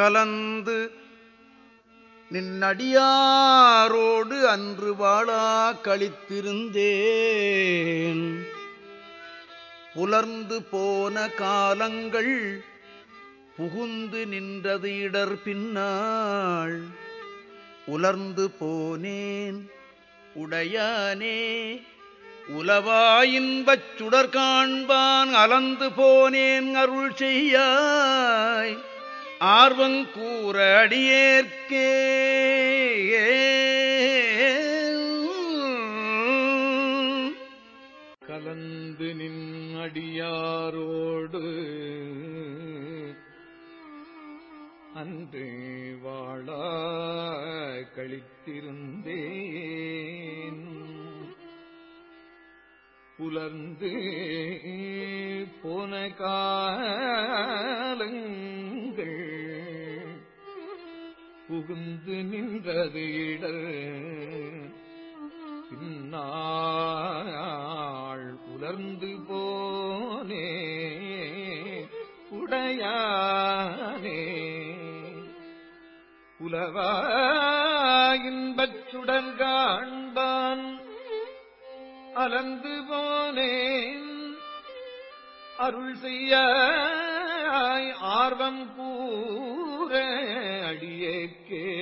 கலந்து நின்னடியாரோடு அன்று வாழா கழித்திருந்தேன் புலர்ந்து போன காலங்கள் புகுந்து நின்றது இடர் பின்னாள் உலர்ந்து போனேன் உடையானே உலவாயின்பச் சுடர் காண்பான் அலந்து போனேன் அருள் செய்யாய். ஆர்வங் கூற அடியேற்கே. கலந்து நின் அடியாரோடு அன்று வாழா கழித்திருந்தேன் புலர்ந்து போன காலங்கள் புகுந்து நின்றது இடர். பின்னாள் உலர்ந்து போனே உடையானே. உலவாயின்பச்சுடன் காண்பான் அலந்து போனேன். அருள் செய்ய ஆர்வம் கூ அடியேற்கே